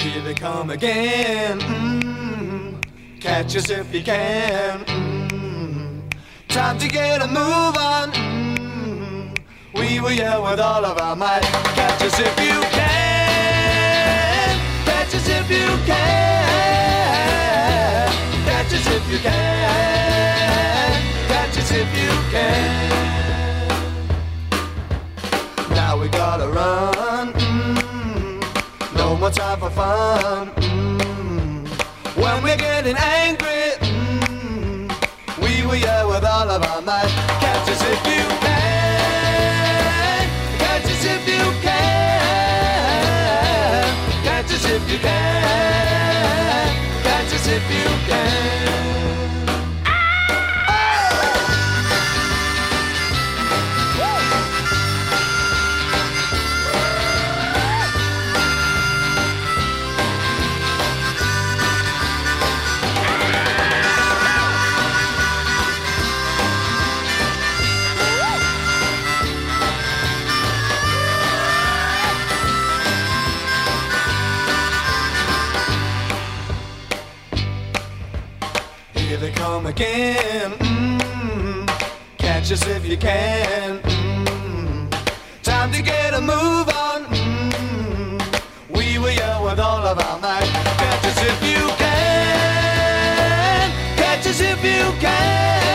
Here they come again. Mm, catch us if you can. Mm, time to get a move on. Mm, we will yell with all of our might. Catch us if you can. Catch us if you can. Catch us if you can. Catch us if you can. Now we gotta run. More time for fun. Mm, when we're getting angry, mm, we will yell with all of our might. Catch us if you can. Catch us if you can. Catch us if you can. Catch us if you Here they come again. Mm, catch us if you can. Mm, time to get a move on. Mm, we will yell with all of our might. Catch us if you can. Catch us if you can.